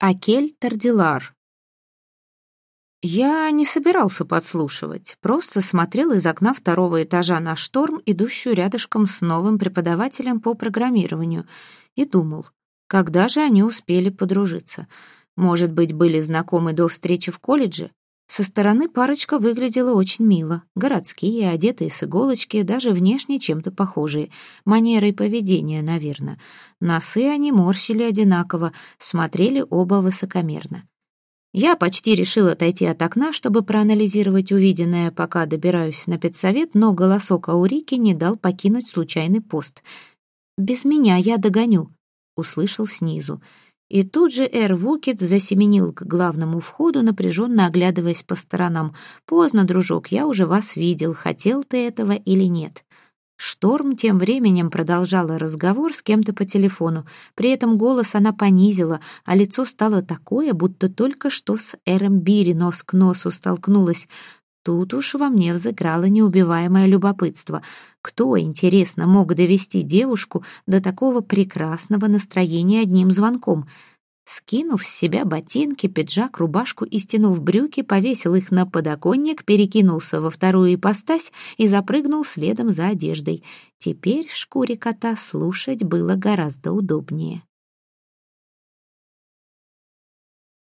Акель Тардилар. Я не собирался подслушивать, просто смотрел из окна второго этажа на шторм, идущую рядышком с новым преподавателем по программированию, и думал, когда же они успели подружиться. Может быть, были знакомы до встречи в колледже? Со стороны парочка выглядела очень мило. Городские, одетые с иголочки, даже внешне чем-то похожие. Манерой поведения, наверное. Носы они морщили одинаково, смотрели оба высокомерно. Я почти решила отойти от окна, чтобы проанализировать увиденное, пока добираюсь на педсовет, но голосок Аурики не дал покинуть случайный пост. «Без меня я догоню», — услышал снизу. И тут же Эр Вукет засеменил к главному входу, напряженно оглядываясь по сторонам. «Поздно, дружок, я уже вас видел, хотел ты этого или нет». Шторм тем временем продолжала разговор с кем-то по телефону. При этом голос она понизила, а лицо стало такое, будто только что с Эром Бири нос к носу столкнулась. Тут уж во мне взыграло неубиваемое любопытство. Кто, интересно, мог довести девушку до такого прекрасного настроения одним звонком? Скинув с себя ботинки, пиджак, рубашку и стянув брюки, повесил их на подоконник, перекинулся во вторую ипостась и запрыгнул следом за одеждой. Теперь шкуре кота слушать было гораздо удобнее.